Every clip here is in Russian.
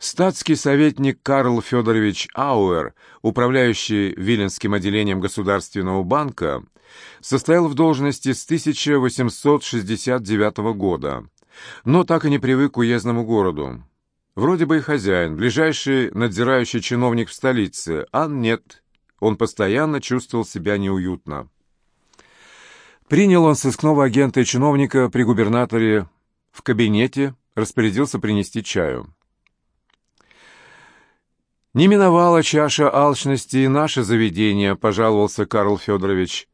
Статский советник Карл Федорович Ауэр, управляющий Виленским отделением Государственного банка, состоял в должности с 1869 года, но так и не привык к уездному городу. Вроде бы и хозяин, ближайший надзирающий чиновник в столице, а нет, он постоянно чувствовал себя неуютно. Принял он сыскного агента и чиновника при губернаторе в кабинете, распорядился принести чаю. «Не миновала чаша алчности и наше заведение», — пожаловался Карл Федорович.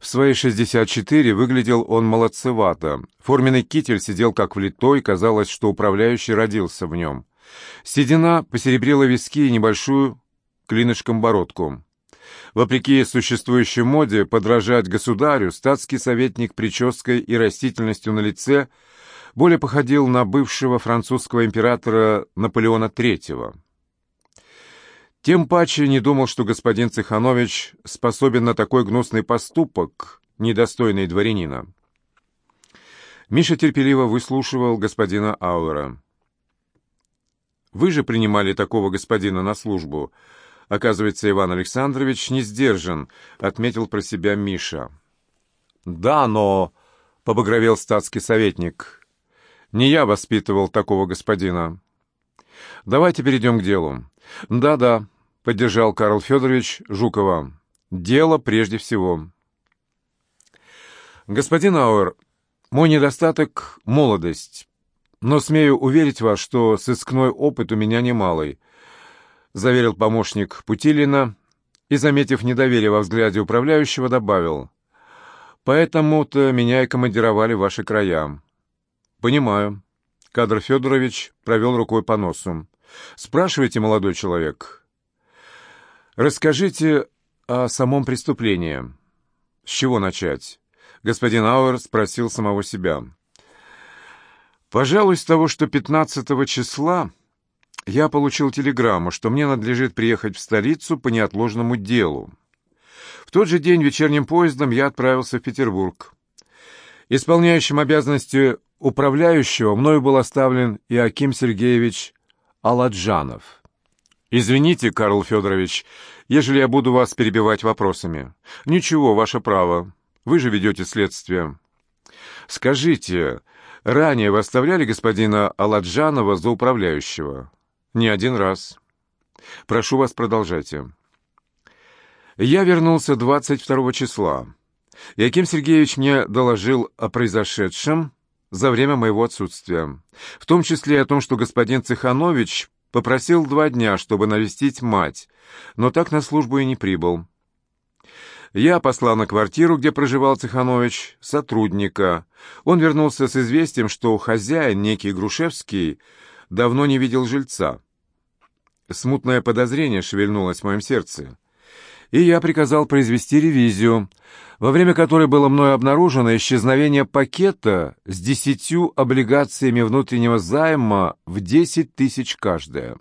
В свои 64 выглядел он молодцевато. Форменный китель сидел как влитой, казалось, что управляющий родился в нем. Седина посеребрила виски и небольшую клинышком бородку. Вопреки существующей моде подражать государю, статский советник прической и растительностью на лице более походил на бывшего французского императора Наполеона III. Тем паче не думал, что господин Цеханович способен на такой гнусный поступок, недостойный дворянина. Миша терпеливо выслушивал господина Ауэра. «Вы же принимали такого господина на службу. Оказывается, Иван Александрович не сдержан», — отметил про себя Миша. «Да, но...» — побагровел статский советник. «Не я воспитывал такого господина». «Давайте перейдем к делу». «Да-да», поддержал Карл Федорович Жукова. «Дело прежде всего». «Господин Ауэр, мой недостаток — молодость, но смею уверить вас, что сыскной опыт у меня немалый», — заверил помощник Путилина и, заметив недоверие во взгляде управляющего, добавил. «Поэтому-то меня и командировали в ваши края». «Понимаю». Кадр Федорович провел рукой по носу. «Спрашивайте, молодой человек». «Расскажите о самом преступлении. С чего начать?» Господин Ауэр спросил самого себя. «Пожалуй, с того, что 15 числа я получил телеграмму, что мне надлежит приехать в столицу по неотложному делу. В тот же день вечерним поездом я отправился в Петербург. Исполняющим обязанности управляющего мною был оставлен Иаким Сергеевич Аладжанов. «Извините, Карл Федорович, ежели я буду вас перебивать вопросами». «Ничего, ваше право. Вы же ведете следствие». «Скажите, ранее вы оставляли господина Аладжанова за управляющего?» «Не один раз». «Прошу вас, продолжайте». «Я вернулся 22 числа. Яким Сергеевич мне доложил о произошедшем за время моего отсутствия, в том числе о том, что господин Цеханович Попросил два дня, чтобы навестить мать, но так на службу и не прибыл. Я послал на квартиру, где проживал Цеханович, сотрудника. Он вернулся с известием, что хозяин, некий Грушевский, давно не видел жильца. Смутное подозрение шевельнулось в моем сердце. И я приказал произвести ревизию, во время которой было мною обнаружено исчезновение пакета с десятью облигациями внутреннего займа в десять тысяч каждая.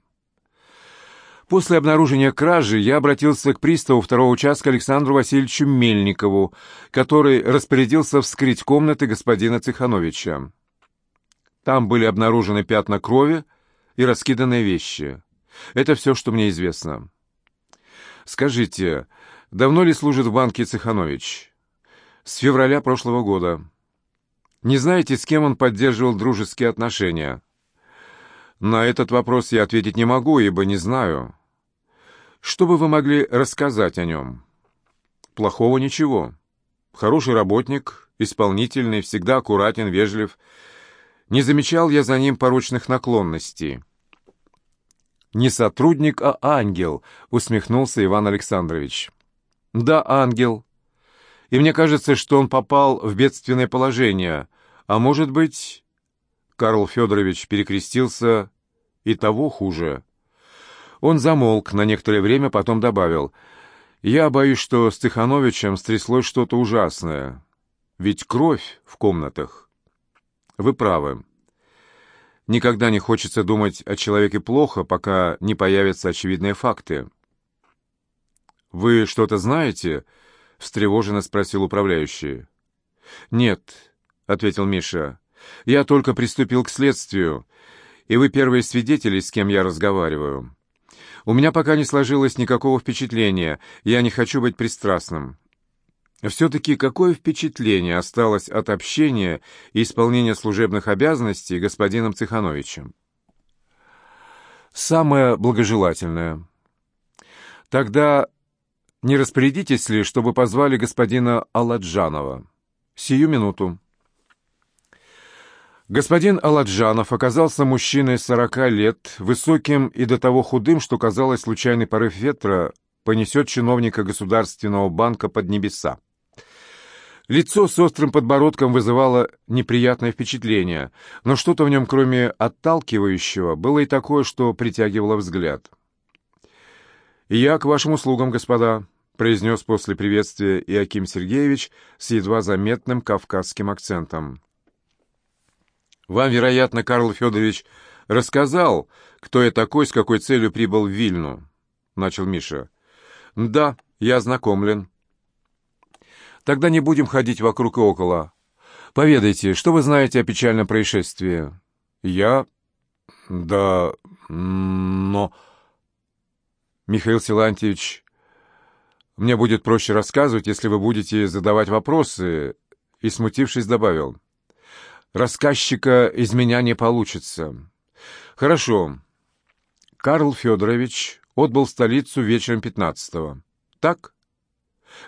После обнаружения кражи я обратился к приставу второго участка Александру Васильевичу Мельникову, который распорядился вскрыть комнаты господина Цехановича. Там были обнаружены пятна крови и раскиданные вещи. Это все, что мне известно. Скажите, Давно ли служит в банке Цеханович? С февраля прошлого года. Не знаете, с кем он поддерживал дружеские отношения? На этот вопрос я ответить не могу, ибо не знаю. Что бы вы могли рассказать о нем? Плохого ничего. Хороший работник, исполнительный, всегда аккуратен, вежлив. Не замечал я за ним порочных наклонностей. «Не сотрудник, а ангел», — усмехнулся Иван Александрович. «Да, ангел. И мне кажется, что он попал в бедственное положение. А может быть...» Карл Федорович перекрестился и того хуже. Он замолк на некоторое время, потом добавил. «Я боюсь, что с Тихановичем стряслось что-то ужасное. Ведь кровь в комнатах». «Вы правы. Никогда не хочется думать о человеке плохо, пока не появятся очевидные факты». «Вы что-то знаете?» — встревоженно спросил управляющий. «Нет», — ответил Миша. «Я только приступил к следствию, и вы первые свидетели, с кем я разговариваю. У меня пока не сложилось никакого впечатления, я не хочу быть пристрастным. Все-таки какое впечатление осталось от общения и исполнения служебных обязанностей господином Цехановичем? Самое благожелательное. Тогда не распорядитесь ли, чтобы позвали господина Аладжанова? Сию минуту. Господин Аладжанов оказался мужчиной сорока лет, высоким и до того худым, что, казалось, случайный порыв ветра понесет чиновника Государственного банка под небеса. Лицо с острым подбородком вызывало неприятное впечатление, но что-то в нем, кроме отталкивающего, было и такое, что притягивало взгляд. «Я к вашим услугам, господа», — произнес после приветствия Иаким Сергеевич с едва заметным кавказским акцентом. Вам, вероятно, Карл Федорович рассказал, кто я такой, с какой целью прибыл в Вильну, — начал Миша. Да, я ознакомлен. Тогда не будем ходить вокруг и около. Поведайте, что вы знаете о печальном происшествии? Я... Да... Но... Михаил Силантьевич, мне будет проще рассказывать, если вы будете задавать вопросы, и, смутившись, добавил. Рассказчика из меня не получится. Хорошо. Карл Федорович отбыл в столицу вечером 15-го. Так?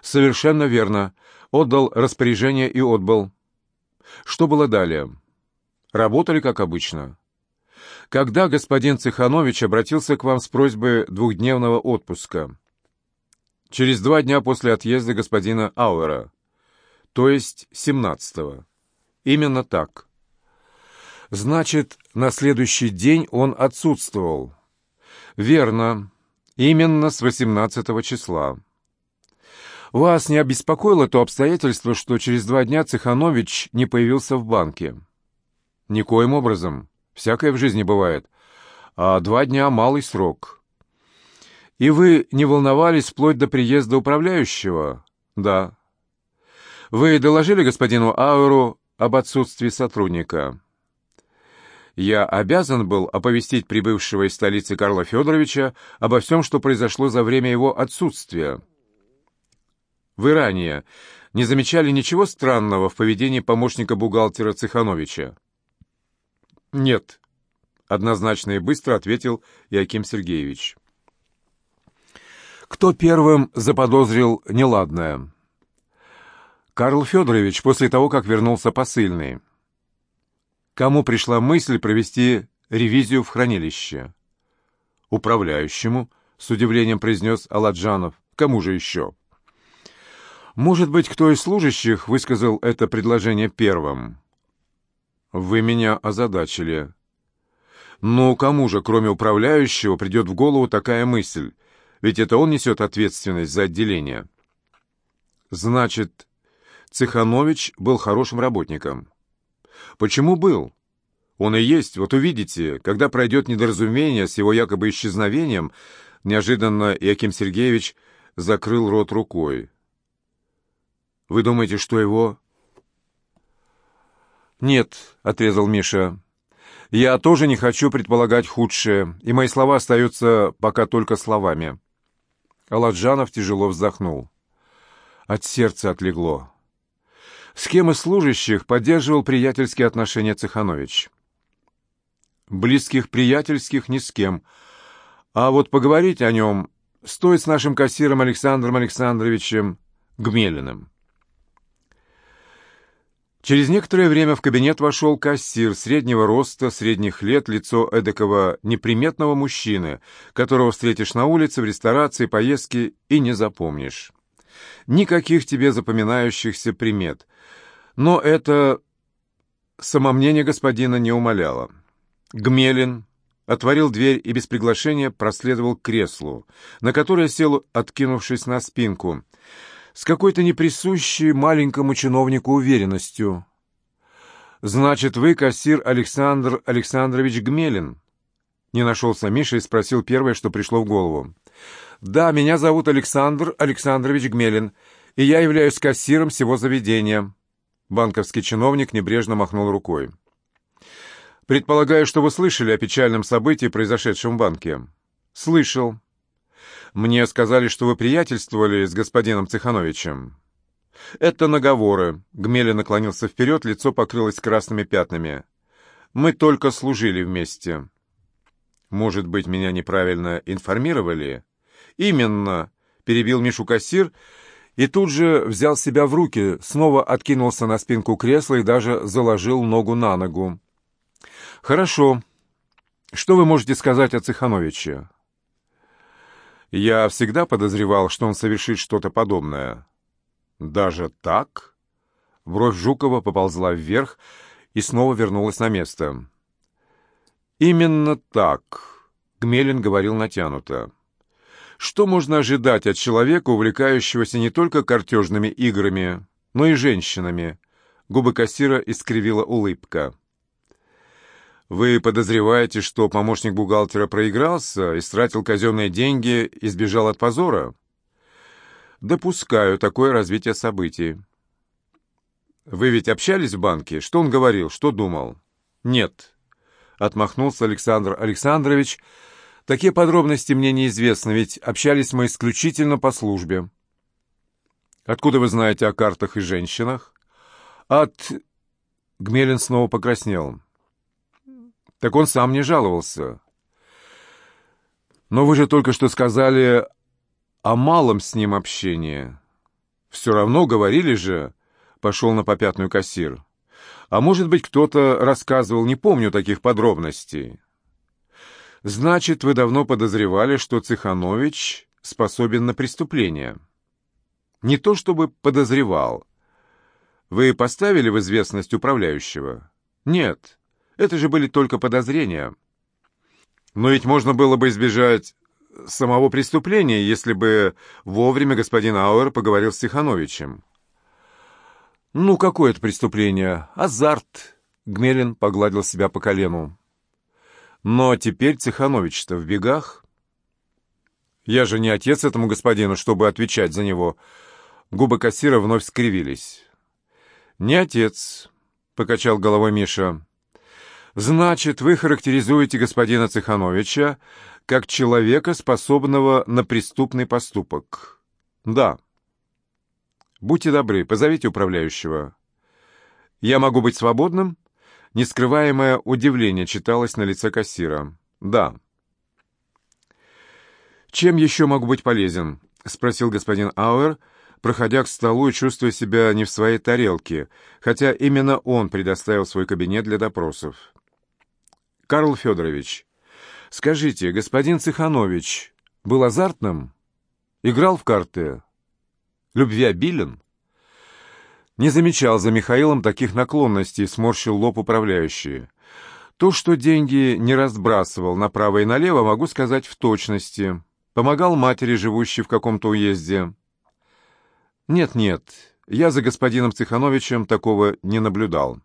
Совершенно верно. Отдал распоряжение и отбыл. Что было далее? Работали, как обычно. Когда господин Цеханович обратился к вам с просьбой двухдневного отпуска? Через два дня после отъезда господина Ауэра, то есть 17-го. Именно так. Значит, на следующий день он отсутствовал. Верно. Именно с 18 числа. Вас не обеспокоило то обстоятельство, что через два дня Цеханович не появился в банке? Никоим образом. Всякое в жизни бывает. А два дня — малый срок. И вы не волновались вплоть до приезда управляющего? Да. Вы доложили господину Ауру об отсутствии сотрудника. Я обязан был оповестить прибывшего из столицы Карла Федоровича обо всем, что произошло за время его отсутствия. Вы ранее не замечали ничего странного в поведении помощника бухгалтера Цехановича? Нет, однозначно и быстро ответил Яким Сергеевич. Кто первым заподозрил неладное? Карл Федорович после того, как вернулся посыльный. Кому пришла мысль провести ревизию в хранилище? Управляющему, с удивлением произнес Аладжанов. Кому же еще? Может быть, кто из служащих высказал это предложение первым? Вы меня озадачили. Ну, кому же, кроме управляющего, придет в голову такая мысль? Ведь это он несет ответственность за отделение. Значит, Цеханович был хорошим работником. Почему был? Он и есть, вот увидите, когда пройдет недоразумение с его якобы исчезновением, неожиданно Яким Сергеевич закрыл рот рукой. Вы думаете, что его... «Нет», — отрезал Миша. «Я тоже не хочу предполагать худшее, и мои слова остаются пока только словами». Аладжанов тяжело вздохнул. От сердца отлегло. С кем из служащих поддерживал приятельские отношения Цеханович? Близких приятельских ни с кем. А вот поговорить о нем стоит с нашим кассиром Александром Александровичем Гмелиным. Через некоторое время в кабинет вошел кассир среднего роста, средних лет, лицо эдакого неприметного мужчины, которого встретишь на улице, в ресторации, поездке и не запомнишь. Никаких тебе запоминающихся примет. Но это самомнение господина не умоляло. Гмелин отворил дверь и без приглашения проследовал к креслу, на которое сел, откинувшись на спинку, с какой-то неприсущей маленькому чиновнику уверенностью. «Значит, вы кассир Александр Александрович Гмелин?» Не нашелся Миша и спросил первое, что пришло в голову. «Да, меня зовут Александр Александрович Гмелин, и я являюсь кассиром всего заведения». Банковский чиновник небрежно махнул рукой. Предполагаю, что вы слышали о печальном событии, произошедшем в банке. Слышал. Мне сказали, что вы приятельствовали с господином Цехановичем. Это наговоры. Гмеля наклонился вперед, лицо покрылось красными пятнами. Мы только служили вместе. Может быть, меня неправильно информировали? Именно, перебил Мишу кассир и тут же взял себя в руки, снова откинулся на спинку кресла и даже заложил ногу на ногу. «Хорошо. Что вы можете сказать о Цехановиче?» «Я всегда подозревал, что он совершит что-то подобное». «Даже так?» Бровь Жукова поползла вверх и снова вернулась на место. «Именно так», — Гмелин говорил натянуто. Что можно ожидать от человека, увлекающегося не только картежными играми, но и женщинами? Губы кассира искривила улыбка. Вы подозреваете, что помощник бухгалтера проигрался, истратил казенные деньги и сбежал от позора? Допускаю такое развитие событий. Вы ведь общались в банке? Что он говорил? Что думал? Нет. Отмахнулся Александр Александрович, — Такие подробности мне неизвестны, ведь общались мы исключительно по службе. Откуда вы знаете о картах и женщинах? От... Гмелин снова покраснел. Так он сам не жаловался. Но вы же только что сказали о малом с ним общении. Все равно говорили же, пошел на попятную кассир. А может быть, кто-то рассказывал, не помню таких подробностей. Значит, вы давно подозревали, что Цеханович способен на преступление. Не то чтобы подозревал. Вы поставили в известность управляющего? Нет, это же были только подозрения. Но ведь можно было бы избежать самого преступления, если бы вовремя господин Ауэр поговорил с Тихановичем. «Ну, какое это преступление? Азарт!» Гмелин погладил себя по колену. Но теперь Цеханович-то в бегах. Я же не отец этому господину, чтобы отвечать за него. Губы кассира вновь скривились. «Не отец», — покачал головой Миша. «Значит, вы характеризуете господина Цехановича как человека, способного на преступный поступок?» «Да». «Будьте добры, позовите управляющего». «Я могу быть свободным?» Нескрываемое удивление читалось на лице кассира. «Да». «Чем еще могу быть полезен?» — спросил господин Ауэр, проходя к столу и чувствуя себя не в своей тарелке, хотя именно он предоставил свой кабинет для допросов. «Карл Федорович, скажите, господин Цеханович был азартным? Играл в карты? Любвеобилен?» Не замечал за Михаилом таких наклонностей, сморщил лоб управляющий. То, что деньги не разбрасывал направо и налево, могу сказать в точности. Помогал матери, живущей в каком-то уезде. Нет-нет, я за господином Цехановичем такого не наблюдал.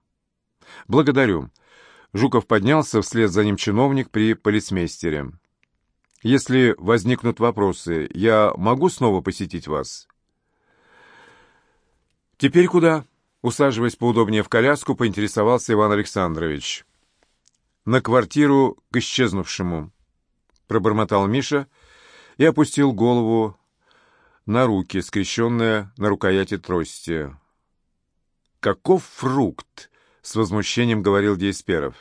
Благодарю. Жуков поднялся, вслед за ним чиновник при полицмейстере. Если возникнут вопросы, я могу снова посетить вас? «Теперь куда?» Усаживаясь поудобнее в коляску, поинтересовался Иван Александрович. «На квартиру к исчезнувшему», — пробормотал Миша и опустил голову на руки, скрещенные на рукояти трости. «Каков фрукт!» — с возмущением говорил Деисперов.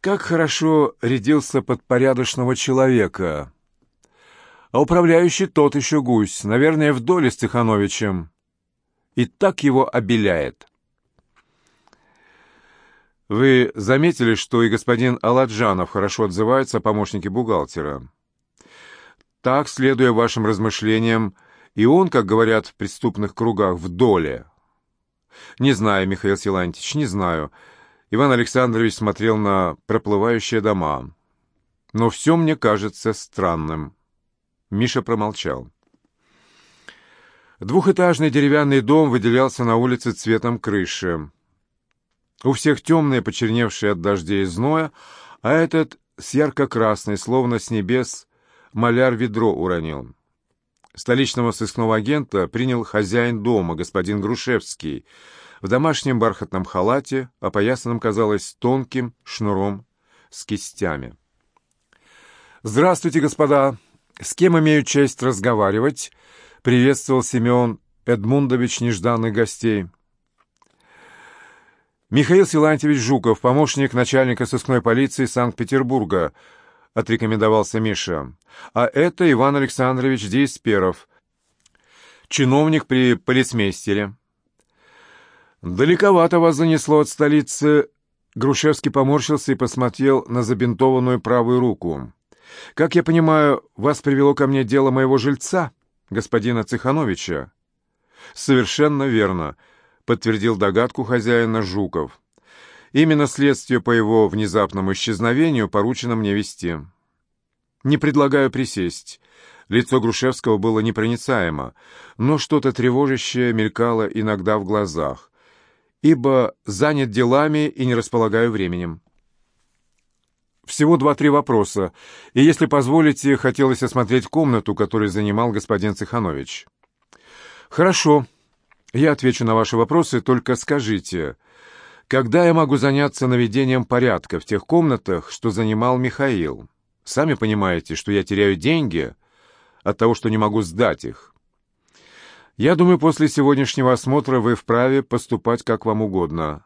«Как хорошо рядился под порядочного человека!» А управляющий тот еще гусь, наверное, в доле с Тихановичем и так его обеляет. Вы заметили, что и господин Аладжанов хорошо отзывается о помощнике бухгалтера? Так, следуя вашим размышлениям, и он, как говорят в преступных кругах, в доле. Не знаю, Михаил Силантьевич, не знаю. Иван Александрович смотрел на проплывающие дома. Но все мне кажется странным. Миша промолчал. Двухэтажный деревянный дом выделялся на улице цветом крыши. У всех темные, почерневшие от дождей и зноя, а этот с ярко-красной, словно с небес, маляр ведро уронил. Столичного сыскного агента принял хозяин дома, господин Грушевский, в домашнем бархатном халате, опоясанном, казалось, тонким шнуром с кистями. «Здравствуйте, господа! С кем имею честь разговаривать?» — приветствовал Семен Эдмундович нежданных гостей. «Михаил Силантьевич Жуков, помощник начальника сыскной полиции Санкт-Петербурга», — отрекомендовался Миша. «А это Иван Александрович Дейсперов, чиновник при полицмейстере». «Далековато вас занесло от столицы». Грушевский поморщился и посмотрел на забинтованную правую руку. «Как я понимаю, вас привело ко мне дело моего жильца, господина Цехановича?» «Совершенно верно», — подтвердил догадку хозяина Жуков. «Именно следствие по его внезапному исчезновению поручено мне вести». «Не предлагаю присесть». Лицо Грушевского было непроницаемо, но что-то тревожащее мелькало иногда в глазах ибо занят делами и не располагаю временем. Всего два-три вопроса, и, если позволите, хотелось осмотреть комнату, которую занимал господин Цеханович. Хорошо, я отвечу на ваши вопросы, только скажите, когда я могу заняться наведением порядка в тех комнатах, что занимал Михаил? Сами понимаете, что я теряю деньги от того, что не могу сдать их. Я думаю, после сегодняшнего осмотра вы вправе поступать как вам угодно.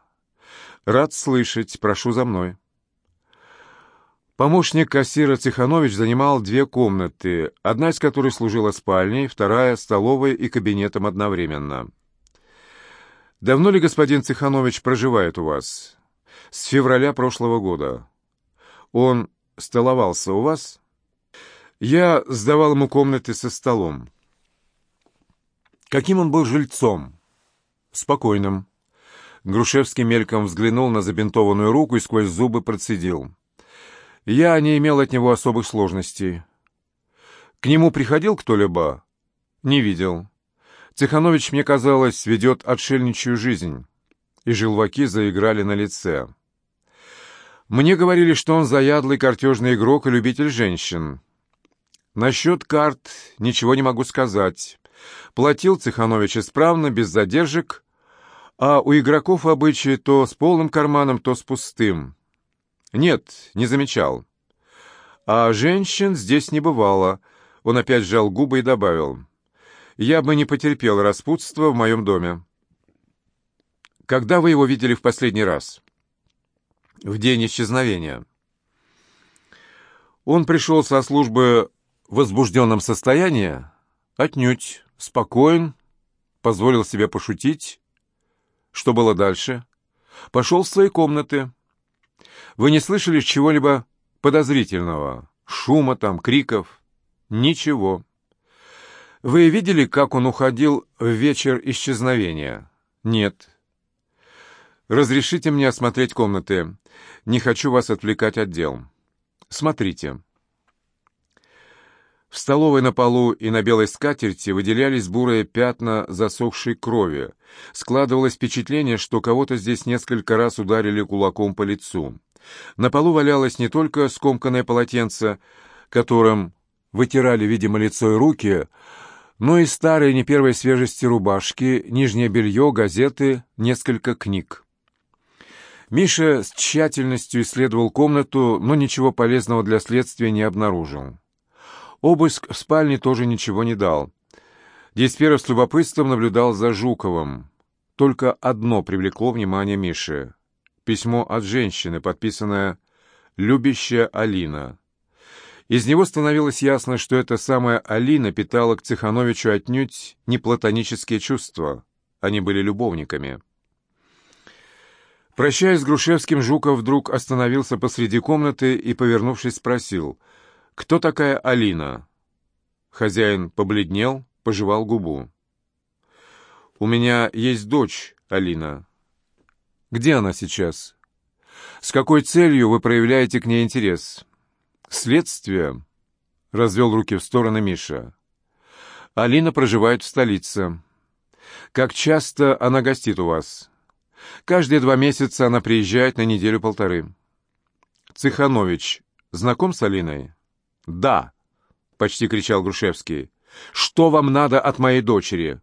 Рад слышать. Прошу за мной. Помощник кассира Тиханович занимал две комнаты, одна из которых служила спальней, вторая — столовой и кабинетом одновременно. «Давно ли господин Цеханович проживает у вас?» «С февраля прошлого года». «Он столовался у вас?» «Я сдавал ему комнаты со столом». Каким он был жильцом? Спокойным. Грушевский мельком взглянул на забинтованную руку и сквозь зубы процедил. Я не имел от него особых сложностей. К нему приходил кто-либо? Не видел. Цеханович, мне казалось, ведет отшельничью жизнь. И желваки заиграли на лице. Мне говорили, что он заядлый картежный игрок и любитель женщин. Насчет карт ничего не могу сказать. Платил Цеханович исправно, без задержек, а у игроков обычаи то с полным карманом, то с пустым. Нет, не замечал. А женщин здесь не бывало. Он опять сжал губы и добавил. Я бы не потерпел распутства в моем доме. Когда вы его видели в последний раз? В день исчезновения. Он пришел со службы в возбужденном состоянии? Отнюдь спокоен, позволил себе пошутить. Что было дальше? Пошел в свои комнаты. Вы не слышали чего-либо подозрительного? Шума там, криков? Ничего. Вы видели, как он уходил в вечер исчезновения? Нет. Разрешите мне осмотреть комнаты. Не хочу вас отвлекать от дел. Смотрите. В столовой на полу и на белой скатерти выделялись бурые пятна засохшей крови. Складывалось впечатление, что кого-то здесь несколько раз ударили кулаком по лицу. На полу валялось не только скомканное полотенце, которым вытирали, видимо, лицо и руки, но и старые не первой свежести рубашки, нижнее белье, газеты, несколько книг. Миша с тщательностью исследовал комнату, но ничего полезного для следствия не обнаружил. Обыск в спальне тоже ничего не дал. Десперов с любопытством наблюдал за Жуковым. Только одно привлекло внимание Миши. Письмо от женщины, подписанное «Любящая Алина». Из него становилось ясно, что эта самая Алина питала к Цехановичу отнюдь не платонические чувства. Они были любовниками. Прощаясь с Грушевским, Жуков вдруг остановился посреди комнаты и, повернувшись, спросил — «Кто такая Алина?» Хозяин побледнел, пожевал губу. «У меня есть дочь, Алина. Где она сейчас? С какой целью вы проявляете к ней интерес?» «Следствие», — развел руки в стороны Миша. «Алина проживает в столице. Как часто она гостит у вас?» «Каждые два месяца она приезжает на неделю-полторы». «Цеханович знаком с Алиной?» «Да!» — почти кричал Грушевский. Что вам надо от моей дочери?»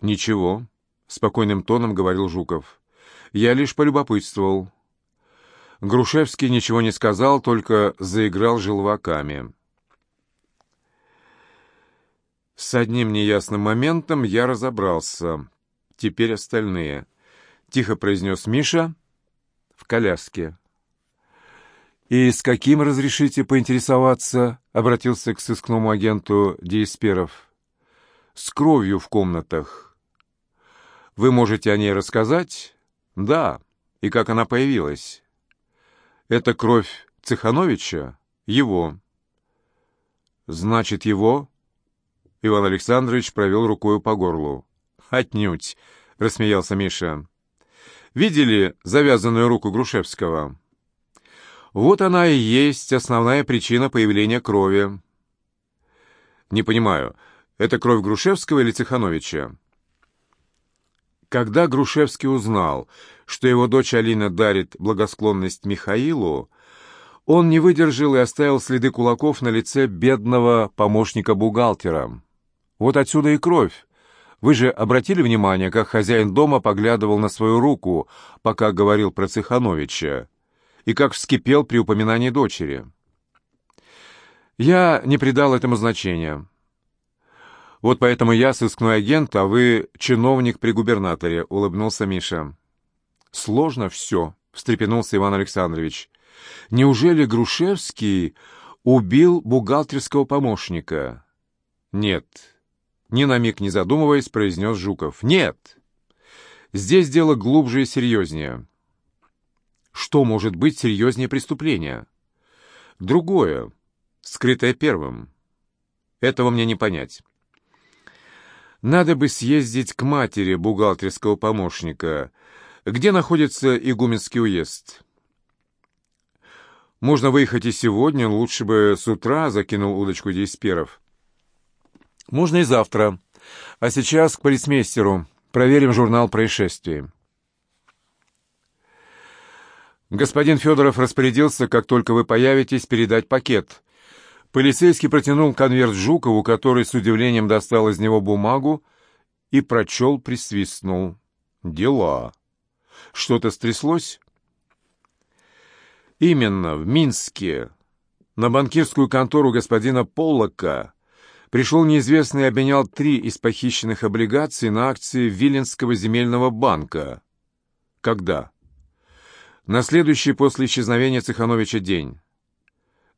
«Ничего», — спокойным тоном говорил Жуков. «Я лишь полюбопытствовал». Грушевский ничего не сказал, только заиграл желваками. С одним неясным моментом я разобрался. Теперь остальные. Тихо произнес Миша в коляске. «И с каким разрешите поинтересоваться?» — обратился к сыскному агенту Диесперов. «С кровью в комнатах. Вы можете о ней рассказать?» «Да. И как она появилась?» «Это кровь Цехановича?» «Его». «Значит, его?» Иван Александрович провел рукой по горлу. «Отнюдь!» — рассмеялся Миша. «Видели завязанную руку Грушевского?» Вот она и есть основная причина появления крови. Не понимаю, это кровь Грушевского или Тихановича? Когда Грушевский узнал, что его дочь Алина дарит благосклонность Михаилу, он не выдержал и оставил следы кулаков на лице бедного помощника бухгалтера. Вот отсюда и кровь. Вы же обратили внимание, как хозяин дома поглядывал на свою руку, пока говорил про Цехановича? и как вскипел при упоминании дочери. Я не придал этому значения. Вот поэтому я сыскной агент, а вы чиновник при губернаторе, улыбнулся Миша. Сложно все, встрепенулся Иван Александрович. Неужели Грушевский убил бухгалтерского помощника? Нет. Ни на миг не задумываясь, произнес Жуков. Нет. Здесь дело глубже и серьезнее. Что может быть серьезнее преступления? Другое, скрытое первым. Этого мне не понять. Надо бы съездить к матери бухгалтерского помощника. Где находится Игуменский уезд? Можно выехать и сегодня, лучше бы с утра, закинул удочку Дейсперов. Можно и завтра. А сейчас к полицмейстеру. Проверим журнал происшествий. Господин Федоров распорядился, как только вы появитесь, передать пакет. Полицейский протянул конверт Жукову, который с удивлением достал из него бумагу и прочел, присвистнул. «Дела. Что-то стряслось?» «Именно, в Минске. На банкирскую контору господина Поллока пришел неизвестный и обменял три из похищенных облигаций на акции Виленского земельного банка. Когда?» На следующий после исчезновения Цехановича день.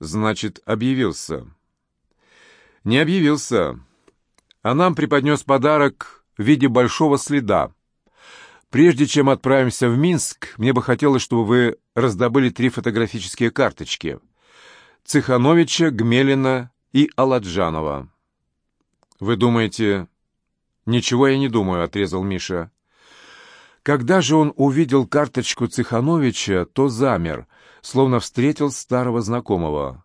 Значит, объявился. Не объявился, а нам преподнес подарок в виде большого следа. Прежде чем отправимся в Минск, мне бы хотелось, чтобы вы раздобыли три фотографические карточки. Цехановича, Гмелина и Аладжанова. «Вы думаете...» «Ничего я не думаю», — отрезал Миша. Когда же он увидел карточку Цехановича, то замер, словно встретил старого знакомого.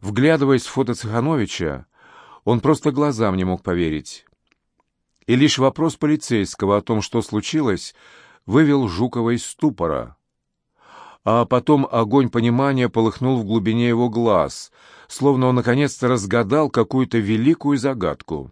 Вглядываясь в фото Цехановича, он просто глазам не мог поверить. И лишь вопрос полицейского о том, что случилось, вывел Жукова из ступора. А потом огонь понимания полыхнул в глубине его глаз, словно он наконец-то разгадал какую-то великую загадку.